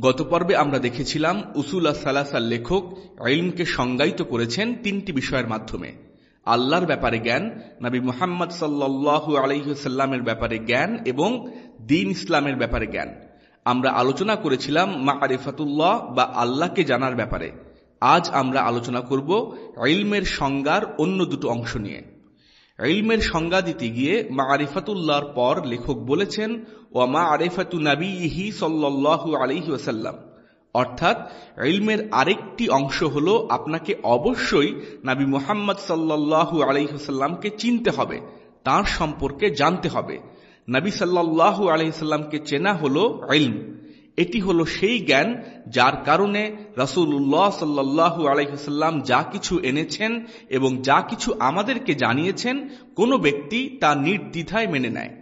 গত পর্বে আমরা দেখেছিলাম উসুল সালাসার লেখক ইলমকে সংজ্ঞায়িত করেছেন তিনটি বিষয়ের মাধ্যমে। আল্লাহর ব্যাপারে জ্ঞান, নবী মুহাম্মদ সাল্লাল্লাহু আলহিহাল্লামের ব্যাপারে জ্ঞান এবং দিন ইসলামের ব্যাপারে জ্ঞান। আমরা আলোচনা করেছিলাম মা আরিফাতুল্লাহ বা আল্লাহকে জানার ব্যাপারে। আজ আমরা আলোচনা করব ইলমের সংজ্ঞার অন্য দুটো অংশ নিয়ে। ইলমের সংজ্ঞা দিতে গিয়ে মা আরিফাতুল্লাহর পর লেখক বলেছেন ও মা আরিফাতু নাবিহি ওয়াসাল্লাম। অর্থাৎ ইলমের আরেকটি অংশ হল আপনাকে অবশ্যই নাবি মুহাম্মদ সাল্লাল্লাহু আলাইসাল্লামকে চিনতে হবে, তার সম্পর্কে জানতে হবে। নবী সাল্লাল্লাহু আলাইসাল্লামকে চেনা হল ইলম। এটি হলো সেই জ্ঞান যার কারণে রাসুল্লাহ সাল্লাহু আলাইসাল্লাম যা কিছু এনেছেন এবং যা কিছু আমাদেরকে জানিয়েছেন কোনো ব্যক্তি তা নির্দ্বিধায় মেনে নেয়।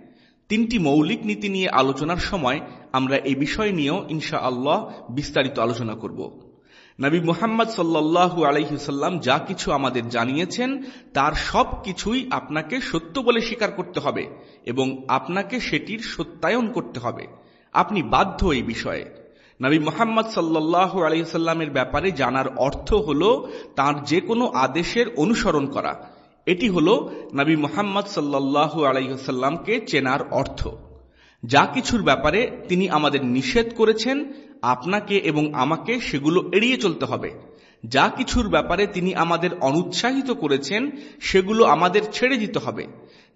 তিনটি মৌলিক নীতি নিয়ে আলোচনার সময় আমরা এই বিষয় নিয়েও ইনশা আল্লাহ বিস্তারিত আলোচনা করব। নবী মুহাম্মদ সাল্লাহু আলাইসাল্লাম যা কিছু আমাদের জানিয়েছেন, তার সব কিছুই আপনাকে সত্য বলে স্বীকার করতে হবে এবং আপনাকে সেটির সত্যায়ন করতে হবে। আপনি বাধ্য এই বিষয়ে। নবী মোহাম্মদ সাল্লাহু আলাইসাল্লামের ব্যাপারে জানার অর্থ হল তার যে কোনো আদেশের অনুসরণ করা। এটি হল নবী মোহাম্মদ সাল্লাহু আলাইসাল্লামকে চেনার অর্থ। যা কিছুর ব্যাপারে তিনি আমাদের নিষেধ করেছেন, আপনাকে এবং আমাকে সেগুলো এড়িয়ে চলতে হবে। যা কিছুর ব্যাপারে তিনি আমাদের অনুৎসাহিত করেছেন, সেগুলো আমাদের ছেড়ে দিতে হবে।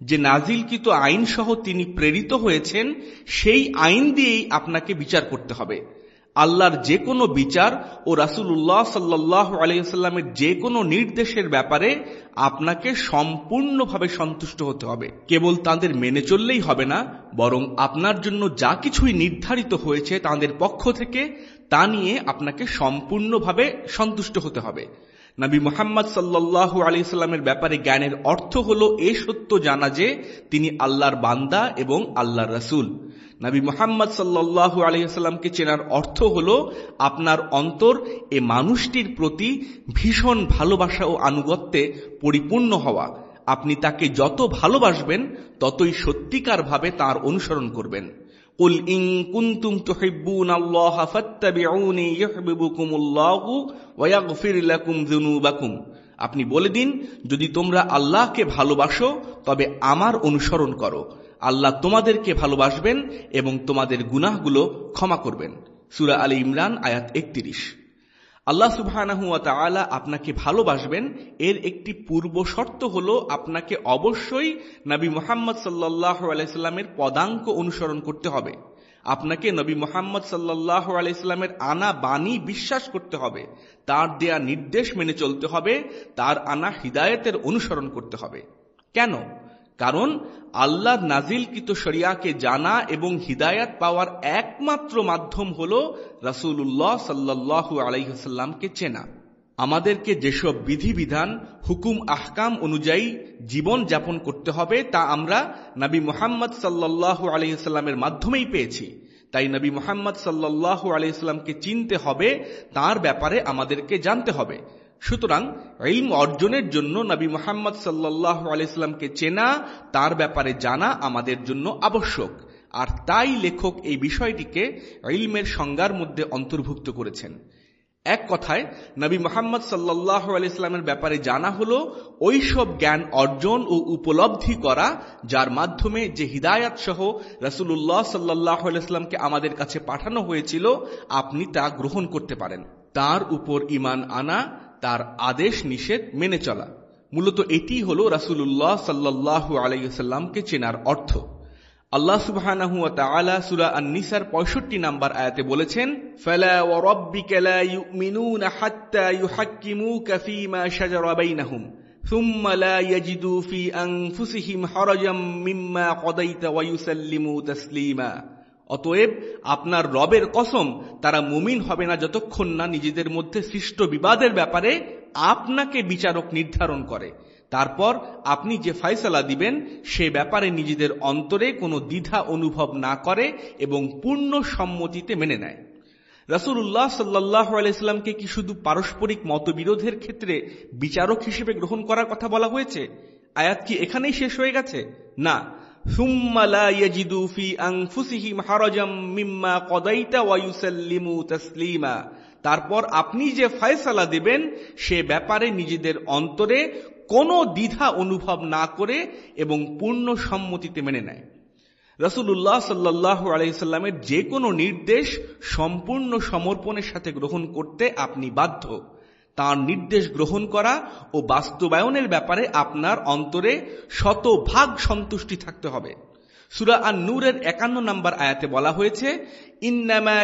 যে নাজিলকৃত আইন সহ তিনি প্রেরিত হয়েছেন, সেই আইন দিয়েই আপনাকে বিচার করতে হবে। আল্লাহর যে কোনো বিচার ও রাসুল্লাহ সাল্লাহ আলাইসাল্লামের যে কোনো নির্দেশের ব্যাপারে আপনাকে সম্পূর্ণভাবে সন্তুষ্ট হতে হবে। কেবল তাদের মেনে চললেই হবে না, বরং আপনার জন্য যা কিছুই নির্ধারিত হয়েছে তাদের পক্ষ থেকে, তা নিয়ে আপনাকে সম্পূর্ণভাবে সন্তুষ্ট হতে হবে। নবী মোহাম্মদ সাল্লাহ আলি সাল্লামের ব্যাপারে জ্ঞানের অর্থ হল এ সত্য জানা যে তিনি আল্লাহর বান্দা এবং আল্লাহর রসুল। নবী মোহাম্মদ সাল্লাহ আলহিহাল্লামকে চেনার অর্থ হল আপনার অন্তর এ মানুষটির প্রতি ভীষণ ভালোবাসা ও আনুগত্যে পরিপূর্ণ হওয়া আপনি তাকে যত ভালোবাসবেন ততই সত্যিকারভাবে তার অনুসরণ করবেন قل إن كنتم تحبون الله فاتبعوني يحببكم الله ويغفر لكم ذنوبكم আপনি বলে দিন যদি তোমরা আল্লাহকে ভালোবাসো তবে আমার অনুসরণ করো আল্লাহ তোমাদেরকে ভালোবাসবেন এবং তোমাদের গুনাহগুলো ক্ষমা করবেন। সুরা আলী ইমরান, আয়াত একত্রিশ। আল্লাহ সুবহানাহু তাআলা আপনাকে ভালোবাসবেন। এর একটি পূর্ব শর্ত হল আপনাকে অবশ্যই নবী মোহাম্মদ সাল্লাহ আলাইস্লামের পদাঙ্ক অনুসরণ করতে হবে। আপনাকে নবী মোহাম্মদ সাল্লাহ আলাইস্লামের আনা বাণী বিশ্বাস করতে হবে। তার দেয়া নির্দেশ মেনে চলতে হবে। তার আনা হৃদায়তের অনুসরণ করতে হবে। কেন? কারণ আল্লাহ নাজিলকৃত শরিয়াকে জানা এবং হিদায়াত পাওয়ার একমাত্র মাধ্যম হল রাসুল্লাহ সাল্লাহু আলাইসাল্লামকে চেনা। আমাদেরকে যেসব বিধিবিধান, হুকুম, আহকাম অনুযায়ী জীবন যাপন করতে হবে, তা আমরা নবী মোহাম্মদ সাল্লাহ আলহিসাল্লামের মাধ্যমেই পেয়েছি। তাই নবী মোহাম্মদ সাল্লাহ আলহিসাল্লামকে চিনতে হবে, তার ব্যাপারে আমাদেরকে জানতে হবে। সুতরাং ইলম অর্জনের জন্য নবী মোহাম্মদ সাল্লাহ আলাইস্লামকে চেনা, তার ব্যাপারে জানা আমাদের জন্য আবশ্যক। আর তাই লেখক এই বিষয়টিকে ইলমের সংজ্ঞার মধ্যে অন্তর্ভুক্ত করেছেন। এক কথায়, নবী মোহাম্মদ সাল্লাহ আলাইস্লামের ব্যাপারে জানা হল ওইসব জ্ঞান অর্জন ও উপলব্ধি করা, যার মাধ্যমে যে হিদায়াত সহ রাসুল্লাহ সাল্লাহ আলাইস্লামকে আমাদের কাছে পাঠানো হয়েছিল, আপনি তা গ্রহণ করতে পারেন। তার উপর ইমান আনা তার আদেশ নিষেধ মেনে চলা মূলত এটি হল রাসুল্লাহ সাল্লাহু আলাইসাল্লামকে চেনার অর্থ আল্লাহ সুবাহ সুরা আন্নিসার পঁয়ষট্টি নাম্বার আয়াতে বলেছেন ফেলা ثم لا অতএব আপনার রবের কসম, তারা মুমিন হবে না যতক্ষণ না নিজেদের মধ্যে সৃষ্ট বিবাদের ব্যাপারে আপনাকে বিচারক নির্ধারণ করে। তারপর আপনি যে ফয়সলা দিবেন, সে ব্যাপারে নিজেদের অন্তরে কোনো দ্বিধা অনুভব না করে এবং পূর্ণ সম্মতিতে মেনে নেয়। রাসুল্লাহ সাল্লাহ আলাইস্লামকে কি শুধু পারস্পরিক মতবিরোধের ক্ষেত্রে বিচারক হিসেবে গ্রহণ করার কথা বলা হয়েছে? আয়াত কি এখানেই শেষ হয়ে গেছে? না। তারপর আপনি যে ফয়সালা দেবেন, সে ব্যাপারে নিজেদের অন্তরে কোনো দ্বিধা অনুভব না করে এবং পূর্ণ সম্মতিতে মেনে নেয়। রসুল্লাহ সাল্লাহ আলাইসাল্লামের যে কোনো নির্দেশ সম্পূর্ণ সমর্পণের সাথে গ্রহণ করতে আপনি বাধ্য। তার নির্দেশ গ্রহণ করা ও বাস্তবায়নের ব্যাপারে আপনার অন্তরে শতভাগ সন্তুষ্টি থাকতে হবে। সুরা আর নূরের একান্ন নম্বর আয়াতে বলা হয়েছে, ইন্নামা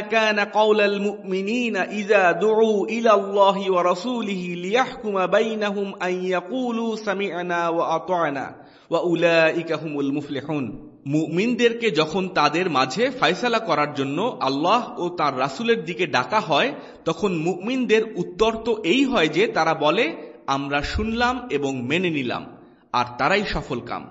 মুমিনদেরকে যখন তাদের মাঝে ফায়সালা করার জন্য আল্লাহ ও তার রাসুলের দিকে ডাকা হয়, তখন মুমিনদের উত্তর তো এই হয় যে তারা বলে, আমরা শুনলাম এবং মেনে নিলাম, আর তারাই সফল কাম।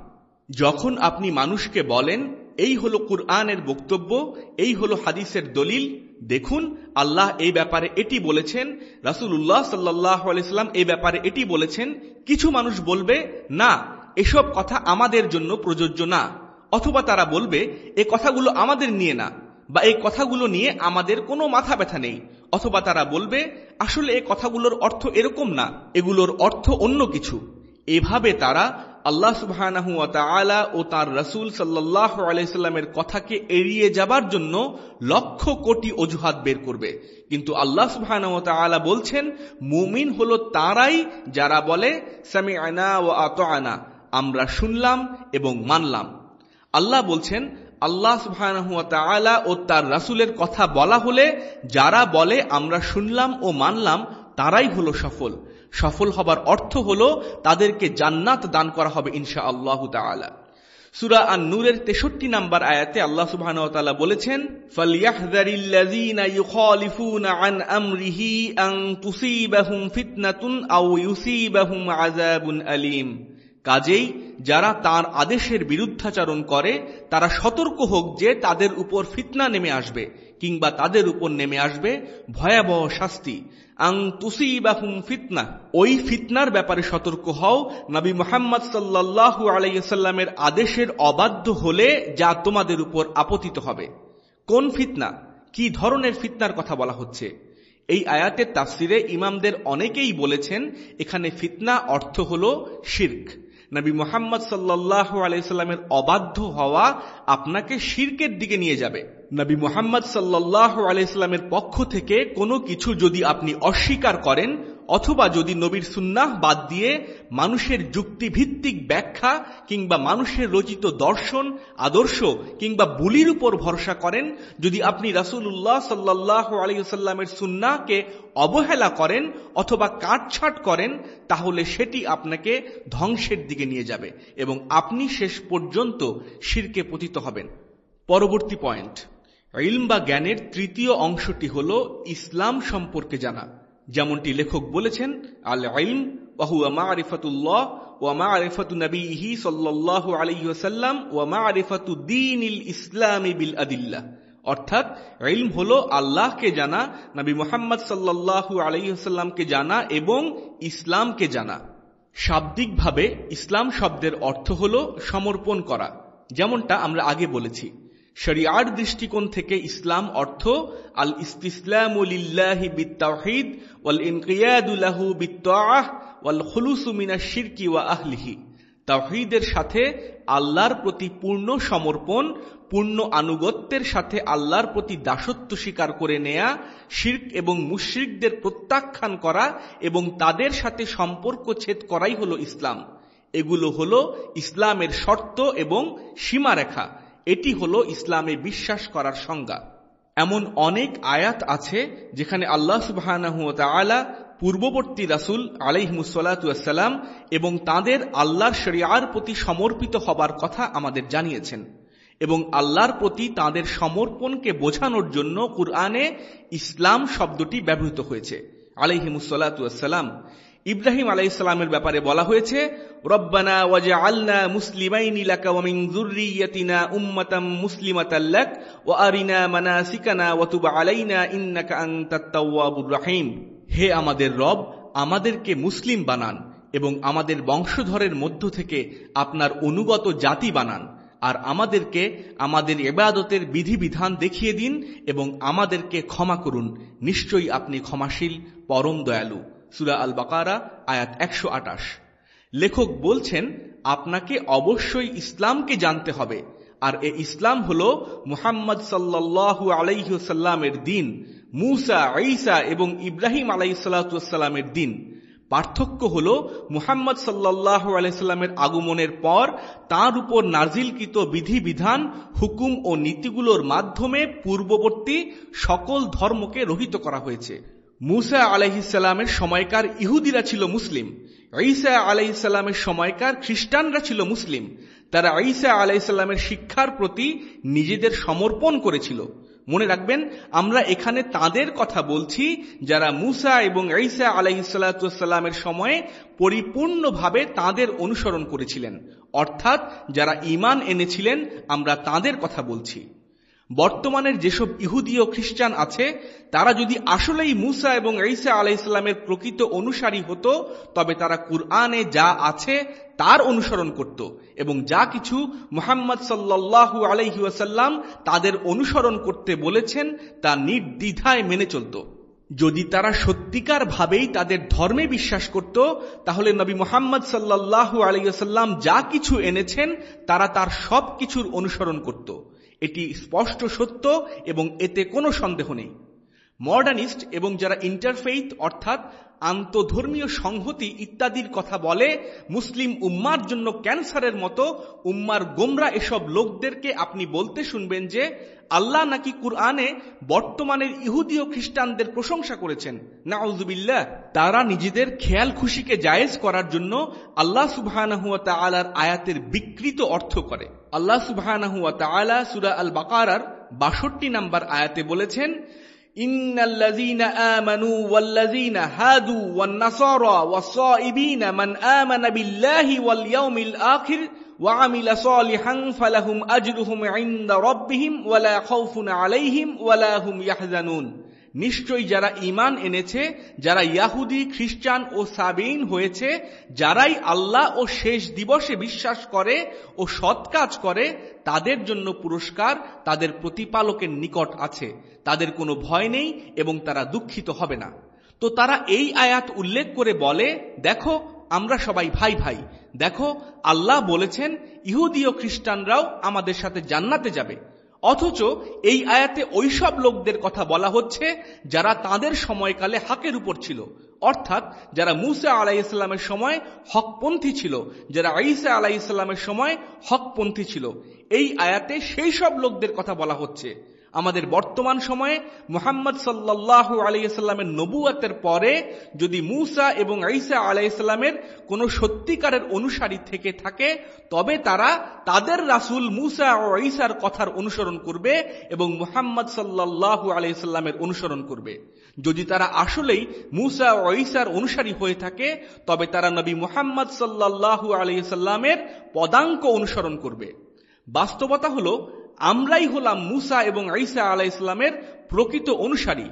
যখন আপনি মানুষকে বলেন, এই হলো কুরআনের বক্তব্য, এই হলো হাদিসের দলিল, দেখুন, আল্লাহ এই ব্যাপারে এটি বলেছেন রাসুল্লাহ সাল্লাহ আলাইস্লাম এই ব্যাপারে এটি বলেছেন, কিছু মানুষ বলবে, না, এসব কথা আমাদের জন্য প্রযোজ্য না। অথবা তারা বলবে, এ কথাগুলো আমাদের নিয়ে না, বা এই কথাগুলো নিয়ে আমাদের কোনো মাথা ব্যথা নেই। অথবা তারা বলবে, আসলে এ কথাগুলোর অর্থ এরকম না, এগুলোর অর্থ অন্য কিছু। এভাবে তারা আল্লাহ সুবাহ ও তার রসুল সাল্লাহ আলাইস্লামের কথাকে এড়িয়ে যাবার জন্য লক্ষ কোটি অজুহাত বের করবে। কিন্তু আল্লাহ সুবাহ বলছেন, মুমিন হল তারাই যারা বলে সামি আনা ও আত আনা আমরা শুনলাম এবং মানলাম। আল্লাহ বলছেন, আল্লাহ সুবাহ ও তার রাসুলের কথা বলা হলে যারা বলে আমরা শুনলাম ও মানলাম, তারাই হলো সফল। সফল হবার অর্থ হল তাদেরকে জান্নাত দান করা হবে ইনশা আল্লাহ তালা সুরা আন নূরের তেষট্টি নাম্বার আয়াতে আল্লাহ সুবাহ বলেছেন আলীম। কাজেই যারা তার আদেশের বিরুদ্ধাচারণ করে, তারা সতর্ক হোক যে তাদের উপর ফিতনা নেমে আসবে কিংবা তাদের উপর নেমে আসবে ভয়াবহ শাস্তি। আং তুসিবাহুম ফিতনা। ওই ফিতনার ব্যাপারে সতর্ক হও। নবী মোহাম্মদ সাল্লাহ আলাইসাল্লামের আদেশের অবাধ্য হলে যা তোমাদের উপর আপতিত হবে। কোন ফিতনা? কি ধরনের ফিতনার কথা বলা হচ্ছে? এই আয়াতের তাফসিরে ইমামদের অনেকেই বলেছেন, এখানে ফিতনা অর্থ হল শির্ক। নবী মোহাম্মদ সাল্লাহ আলাইস্লামের অবাধ্য হওয়া আপনাকে শির্কের দিকে নিয়ে যাবে। নবী মোহাম্মদ সাল্লাহ আলাইস্লামের পক্ষ থেকে কোনো কিছু যদি আপনি অস্বীকার করেন অথবা যদি নবীর সুন্নাহ বাদ দিয়ে মানুষের যুক্তিভিত্তিক ব্যাখ্যা কিংবা মানুষের রচিত দর্শন, আদর্শ কিংবা বুলির উপর ভরসা করেন, যদি আপনি রাসুল্লাহ সাল্লাহ আলিয়াল্লামের সুন্নাহকে অবহেলা করেন অথবা কাটছাট করেন, তাহলে সেটি আপনাকে ধ্বংসের দিকে নিয়ে যাবে এবং আপনি শেষ পর্যন্ত শিরকে পতিত হবেন। পরবর্তী পয়েন্ট। ইলম বা জ্ঞানের তৃতীয় অংশটি হল ইসলাম সম্পর্কে জানা। যেমনটি লেখক বলেছেন আল ইলম ওয়াহুয়া মারিফাতুল্লাহ, ওয়া মারিফাতু নবীহি সাল্লাল্লাহু আলাইহি ওয়াসাল্লাম, ওয়া মারিফাতু দীনিল ইসলামি বিল আদিল্লাহ অর্থাৎ, ইলম হলো আল্লাহকে জানা, নবী মোহাম্মদ সাল্লাল্লাহু আলাইহি জানা এবং ইসলামকে জানা। শাব্দিকভাবে ইসলাম শব্দের অর্থ হল সমর্পণ করা, যেমনটা আমরা আগে বলেছি। শরিয়ার দৃষ্টিকোণ থেকে ইসলাম অর্থ আল ইস্তিসলামুলিল্লাহি বিত্তাহিদ ওয়াল বিত্তাহ ওয়াল শিরকি তাওহিদের সাথে আল্লাহর প্রতি পূর্ণ সমর্পণ, পূর্ণ আনুগত্যের সাথে আল্লাহর প্রতি দাসত্ব স্বীকার করে নেয়া, শির্ক এবং মুশ্রিকদের প্রত্যাখ্যান করা এবং তাদের সাথে সম্পর্ক ছেদ করাই হল ইসলাম। এগুলো হল ইসলামের শর্ত এবং সীমারেখা। এটি হল ইসলামে বিশ্বাস করার সংজ্ঞা। এমন অনেক আয়াত আছে যেখানে আল্লাহ সুবাহ পূর্ববর্তী রাসুল আলাইহমুসাল্লাম এবং তাদের আল্লাহর শরিয়ার প্রতি সমর্পিত হবার কথা আমাদের জানিয়েছেন এবং আল্লাহর প্রতি তাদের সমর্পণকে বোঝানোর জন্য কুরআনে ইসলাম শব্দটি ব্যবহৃত হয়েছে আলাইহিমুসাল্লাম ইব্রাহিম আলাইসালামের ব্যাপারে বলা হয়েছে, রব্বানা ওয়াজা আল্লাহ মুসলিমাইনি লাকা ওয়ামিন যুররিয়াতিনা উম্মাতাম মুসলিমাতাল্লাক ওয়া আরিনা মানাসিকানা ওয়া তুব আলাইনা ইন্নাকা আনতাত তাওয়াবুর রহিম। হে আমাদের রব, আমাদেরকে মুসলিম বানান এবং আমাদের বংশধরের মধ্য থেকে আপনার অনুগত জাতি বানান, আর আমাদেরকে আমাদের এবাদতের বিধিবিধান দেখিয়ে দিন এবং আমাদেরকে ক্ষমা করুন। নিশ্চয়ই আপনি ক্ষমাশীল, পরম দয়ালু। সুরা আল বাকারা আয়াত একশো আটাশ লেখক বলছেন, আপনাকে অবশ্যই ইসলামকে জানতে হবে। আর এ ইসলাম হল মুহাম্মদ সাল্লাহু আলাইসাল্লামের দিন, মুসা আইসা এবং ইব্রাহিম আলাইসাল্লামের দিন। পার্থক্য হল মুহাম্মদ সাল্লাহ আলাইস্লামের আগমনের পর তার উপর নাজিলকৃত বিধিবিধান, হুকুম ও নীতিগুলোর মাধ্যমে পূর্ববর্তী সকল ধর্মকে রহিত করা হয়েছে। মুসা আলাইহিসাল্লামের সময়কার ইহুদিরা ছিল মুসলিম, ঈসা আলাইসাল্লামের সময়কার খ্রিস্টানরা ছিল মুসলিম। তারা ঈসা আলাইসাল্লামের শিক্ষার প্রতি নিজেদের সমর্পণ করেছিল। মনে রাখবেন, আমরা এখানে তাদের কথা বলছি যারা মুসা এবং ঈসা আলাইসাল্লামের সময়ে পরিপূর্ণভাবে তাদের অনুসরণ করেছিলেন। অর্থাৎ, যারা ইমান এনেছিলেন, আমরা তাদের কথা বলছি। বর্তমানের যেসব ইহুদি ও খ্রিস্টান আছে, তারা যদি আসলেই মুসা এবং ঈসা আলাইসাল্লামের প্রকৃত অনুসারী হতো, তবে তারা কুরআনে যা আছে তার অনুসরণ করত এবং যা কিছু মুহাম্মদ সাল্লাল্লাহু আলাইহি ওয়াসাল্লাম তাদের অনুসরণ করতে বলেছেন, তা নির্দ্বিধায় মেনে চলত। যদি তারা সত্যিকার ভাবেই তাদের ধর্মে বিশ্বাস করত, তাহলে নবী মোহাম্মদ সাল্লাল্লাহু আলাইসাল্লাম যা কিছু এনেছেন, তারা তার সব কিছুর অনুসরণ করত। এটি স্পষ্ট সত্য এবং এতে কোনো সন্দেহ নেই। মডার্নিস্ট এবং যারা ইন্টারফেইথ অর্থাৎ আন্তধর্মীয় সংহতি ইত্যাদির কথা বলে, মুসলিম উম্মার জন্য ক্যান্সারের মতো উম্মার গোমরা এসব লোকদেরকে আপনি বলতে শুনবেন যে, আল্লাহ নাকি কুরআনে বর্তমানের ইহুদি ও খ্রিস্টানদের প্রশংসা করেছেন। নাউজুবিল্লাহ, তারা নিজেদের খেয়াল খুশিকে জায়েজ করার জন্য আল্লাহ সুবাহ আয়াতের বিকৃত অর্থ করে। আল্লাহ সুবাহ সুরা আল বাকারার বাষট্টি নাম্বার আয়াতে বলেছেন إن الذين آمنوا والذين هادوا والنصارى والصائبين من آمن بالله واليوم الآخر وعمل صالحا فلهم أجرهم عند ربهم ولا خوف عليهم ولا هم يحزنون নিশ্চয়ই যারা ইমান এনেছে, যারা ইয়াহুদি, খ্রিস্টান ও সাবেইন হয়েছে, যারাই আল্লাহ ও শেষ দিবসে বিশ্বাস করে ও সৎ কাজ করে, তাদের জন্য পুরস্কার, তাদের প্রতিপালকের নিকট আছে। তাদের কোনো ভয় নেই এবং তারা দুঃখিত হবে না। তো তারা এই আয়াত উল্লেখ করে বলে, দেখো, আমরা সবাই ভাই ভাই। দেখো, আল্লাহ বলেছেন, ইহুদি ও খ্রিস্টানরাও আমাদের সাথে জান্নাতে যাবে। অথচ এই আয়াতে ওইসব লোকদের কথা বলা হচ্ছে যারা তাদের সময়কালে হাকের উপর ছিল। অর্থাৎ যারা মুসা আলাই ইসলামের সময় হকপন্থী ছিল, যারা আইসা আলাই ইসলামের সময় হকপন্থী ছিল। এই আয়াতে সেই সব লোকদের কথা বলা হচ্ছে। আমাদের বর্তমান সময়ে মোহাম্মদ সাল্লাহ আলাইসাল্লামের নবুয়াতের পরে যদি মুসা এবং ঈসা আলাইসাল্লামের কোনো সত্যিকারের অনুসারী থেকে থাকে, তবে তারা তাদের রাসুল মুসা ও ঈসার কথার অনুসরণ করবে এবং মুহাম্মদ সাল্লাহু আলাইসাল্লামের অনুসরণ করবে। যদি তারা আসলেই মুসা ও ঈসার অনুসারী হয়ে থাকে, তবে তারা নবী মুহাম্মদ সাল্লাহু আলাইসাল্লামের পদাঙ্ক অনুসরণ করবে। বাস্তবতা হলো আমরাই হলাম মুসা এবং আইসা আলাহ ইসলামের প্রকৃত অনুসারী।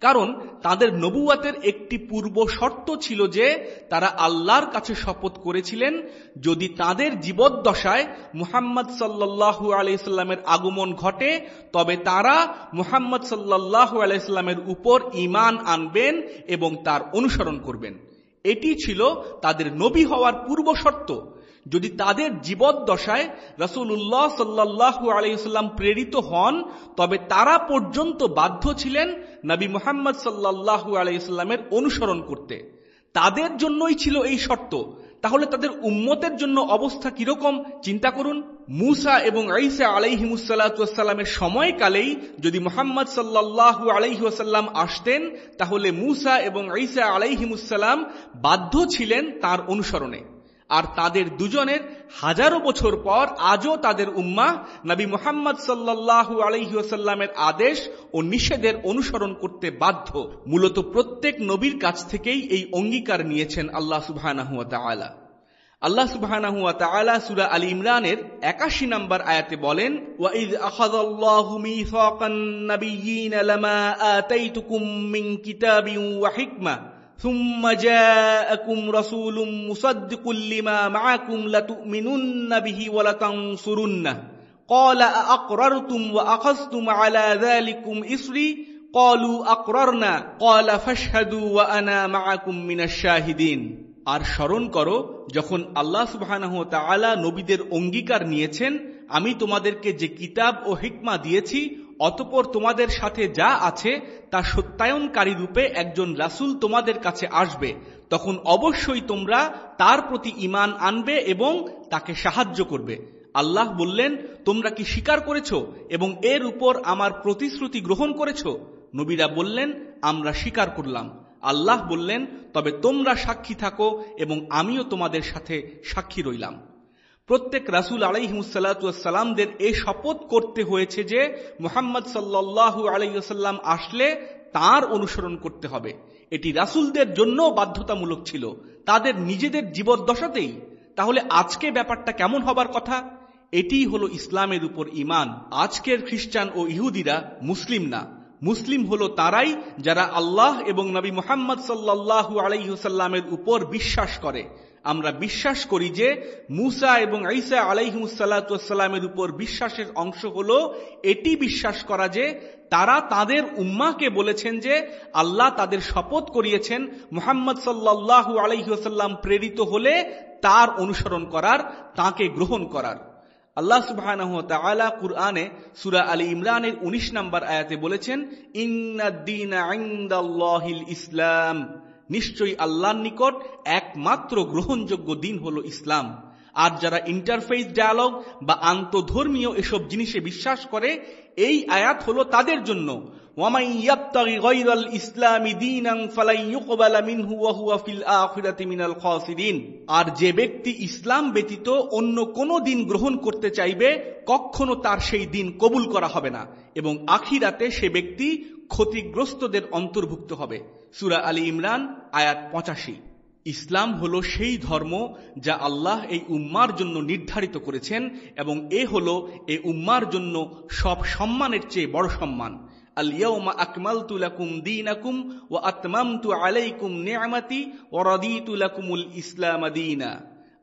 কারণ তাদের নবুয়াতের একটি পূর্ব শর্ত ছিল যে, তারা আল্লাহর কাছে শপথ করেছিলেন যদি তাদের জীবদ্দশায় মুহাম্মদ সাল্লাহু আলাইস্লামের আগমন ঘটে, তবে তারা মুহাম্মদ সাল্লাহু আলাইস্লামের উপর ইমান আনবেন এবং তার অনুসরণ করবেন। এটি ছিল তাদের নবী হওয়ার পূর্ব শর্ত। যদি তাদের জীবদ্দশায় রসুল্লাহ সাল্লাহু আলাইসাল্লাম প্রেরিত হন, তবে তারা পর্যন্ত বাধ্য ছিলেন নবী মোহাম্মদ সাল্লাহু আলাইসাল্লামের অনুসরণ করতে। তাদের জন্যই ছিল এই শর্ত। তাহলে তাদের উম্মতের জন্য অবস্থা কীরকম? চিন্তা করুন। মুসা এবং ঈসা আলাইহিমুসাল্লামের সময়কালেই যদি মোহাম্মদ সাল্লাহু আলাইহাসাল্লাম আসতেন, তাহলে মুসা এবং ঈসা আলাইহিমুসাল্লাম বাধ্য ছিলেন তার অনুসরণে। আর তাদের দুজনের হাজারো বছর পর আজও তাদের উম্মা নবী মোহাম্মদ সাল্লাহু আলহিহাসাল্লামের আদেশ ও নিষেধের অনুসরণ করতে বাধ্য। মূলত প্রত্যেক নবীর কাছ থেকেই এই অঙ্গীকার নিয়েছেন আল্লাহ সুবাহ আল্লাহ সুবাহ সুরা আলী ইমরানের একাশি নম্বর আয়াতে বলেন, ওয়াইদ ثم جاءكم رسول مصدق لما معكم لتؤمنن به ولتنصرنه قال أأقررتم وأخذتم على ذلكم إسري قالوا أقررنا قال فاشهدوا وأنا معكم من الشاهدين আর স্মরণ করো যখন আল্লাহ সুবাহ নবীদের অঙ্গীকার নিয়েছেন আমি তোমাদেরকে যে কিতাব ও হিকমা দিয়েছি অতপর তোমাদের সাথে যা আছে তা সত্যায়নকারী রূপে একজন রাসুল তোমাদের কাছে আসবে। তখন অবশ্যই তোমরা তার প্রতি ইমান আনবে এবং তাকে সাহায্য করবে। আল্লাহ বললেন, তোমরা কি স্বীকার করেছ এবং এর উপর আমার প্রতিশ্রুতি গ্রহণ করেছ? নবীরা বললেন, আমরা স্বীকার করলাম। আল্লাহ বললেন, তবে তোমরা সাক্ষী থাকো এবং আমিও তোমাদের সাথে সাক্ষী রইলাম। প্রত্যেক রাসুল আলাইহিমসাল্লামদের এ শপথ করতে হয়েছে যে মোহাম্মদ সাল্লাহু আলাইসাল্লাম আসলে তার অনুসরণ করতে হবে। এটি রাসুলদের জন্য বাধ্যতামূলক ছিল। তাদের নিজেদের জীবদ্দশাতেই। তাহলে আজকে ব্যাপারটা কেমন হবার কথা? এটিই হলো ইসলামের উপর ইমান আজকের খ্রিস্টান ও ইহুদিরা মুসলিম না। মুসলিম হলো তারাই যারা আল্লাহ এবং নবী মোহাম্মদ সাল্লাহু আলাইসাল্লামের উপর বিশ্বাস করে। আমরা বিশ্বাস করি যে মুসা এবং ঈসা আলাইহুসাল্লামের উপর বিশ্বাসের অংশ হল এটি বিশ্বাস করা যে তারা তাদের উম্মাকে বলেছেন যে আল্লাহ তাদের শপথ করিয়েছেন, মুহাম্মদ সাল্লাহু আলাইসাল্লাম প্রেরিত হলে তার অনুসরণ করার, তাকে গ্রহণ করার। আল্লাহ সুবাহ কুরআনে সুরা আলী ইমরানের ১৯ নম্বর আয়াতে বলেছেন ইন্দিন ইসলাম। নিশ্চয়ই আল্লাহর নিকট একমাত্র গ্রহণযোগ্য দিন হল ইসলাম। আর যারা ইন্টারফেস ডায়ালগ বা আন্তধর্মীয় এসব জিনিসে বিশ্বাস করে, এই আয়াত হলো তাদের জন্য। আর যে ব্যক্তি ইসলাম ব্যতীত অন্য কোন দিন গ্রহণ করতে চাইবে, কখনো তার সেই দিন কবুল করা হবে না। এবং আখিরাতে সে ব্যক্তি ক্ষতিগ্রস্তদের অন্তর্ভুক্ত হবে। সুরা আলী ইমরান, আয়াত পঁচাশি। ইসলাম হল সেই ধর্ম যা আল্লাহ এই উম্মার জন্য নির্ধারিত করেছেন এবং এ হল এ উম্মার জন্য সব সম্মানের চেয়ে বড় সম্মান। আলিয়াউমা আকমালতু ইসলাম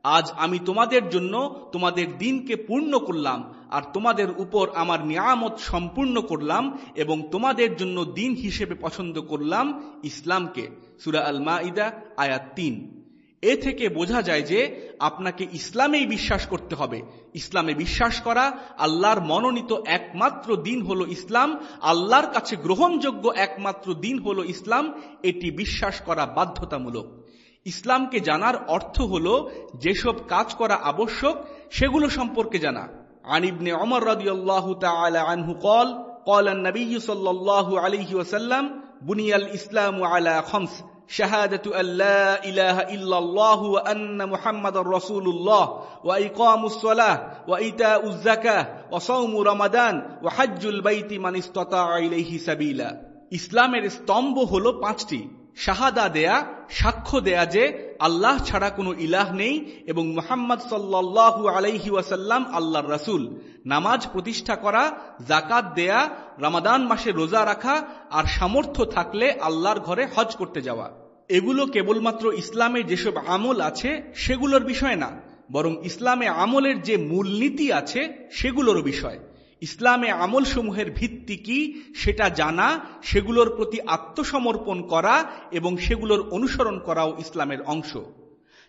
আজ আমি তোমাদের জন্য তোমাদের দিনকে পূর্ণ করলাম, আর তোমাদের উপর আমার নিয়ামত সম্পূর্ণ করলাম, এবং তোমাদের জন্য দিন হিসেবে পছন্দ করলাম ইসলামকে। সুরা আল মাইদা আয়াত তিন। এ থেকে বোঝা যায় যে আপনাকে ইসলামেই বিশ্বাস করতে হবে। ইসলামে বিশ্বাস করা আল্লাহর মনোনীত একমাত্র দিন হল ইসলাম, আল্লাহর কাছে গ্রহণযোগ্য একমাত্র দিন হল ইসলাম, এটি বিশ্বাস করা বাধ্যতামূলক। ইসলামকে জানার অর্থ হল যেসব কাজ করা আবশ্যক সেগুলো সম্পর্কে জানা আনিবনে অমর রাদিয়াল্লাহু তাআলা আনহু قال قال النبي صلى الله عليه وسلم بني الإسلام على خمس شهادة أن لا إله إلا الله وأن محمد رسول الله وإقام الصلاة وإيتاء الزكاة وصوم رمضان وحج البيت من استطاع إليه سبيلا ইসলামের স্তম্ভ হলো পাঁচটি শাহাদা দেয়া, সাক্ষ্য দেয়া যে আল্লাহ ছাড়া কোনো ইলাহ নেই এবং মোহাম্মদ সাল্লাহু আলাইহি ওয়াসাল্লাম আল্লাহর রাসুল। নামাজ প্রতিষ্ঠা করা জাকাত দেয়া, রামাদান মাসে রোজা রাখা আর সামর্থ্য থাকলে আল্লাহর ঘরে হজ করতে যাওয়া। এগুলো কেবলমাত্র ইসলামে যেসব আমল আছে সেগুলোর বিষয় না, বরং ইসলামে আমলের যে মূলনীতি আছে সেগুলোরও বিষয়। ইসলামে আমলসমূহের ভিত্তি কি সেটা জানা, সেগুলোর প্রতি আত্মসমর্পণ করা এবং সেগুলোর অনুসরণ করাও ইসলামের অংশ।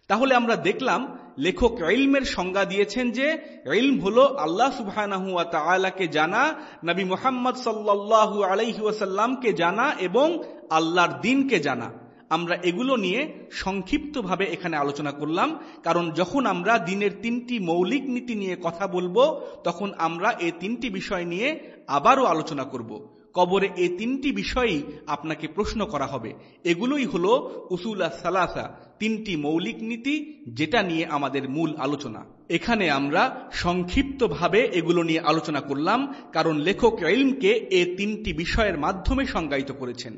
তাহলে আমরা দেখলাম, লেখক ইলমের সংজ্ঞা দিয়েছেন যে, ইলম হল আল্লাহ তালাকে জানা, নবী মোহাম্মদ সাল্লাহ আলাইহি জানা এবং আল্লাহর দিনকে জানা। আমরা এগুলো নিয়ে সংক্ষিপ্তভাবে এখানে আলোচনা করলাম। কারণ যখন আমরা দিনের তিনটি মৌলিক নীতি নিয়ে কথা বলব, তখন আমরা এই তিনটি বিষয় নিয়ে আবারও আলোচনা করব। কবরে এই তিনটি বিষয়ই আপনাকে প্রশ্ন করা হবে। এগুলোই হলো উসুলা সালাসা, তিনটি মৌলিক নীতি যেটা নিয়ে আমাদের মূল আলোচনা। এখানে আমরা সংক্ষিপ্তভাবে এগুলো নিয়ে আলোচনা করলাম, কারণ লেখক ইলমকে এ তিনটি বিষয়ের মাধ্যমে সংজ্ঞায়িত করেছেন।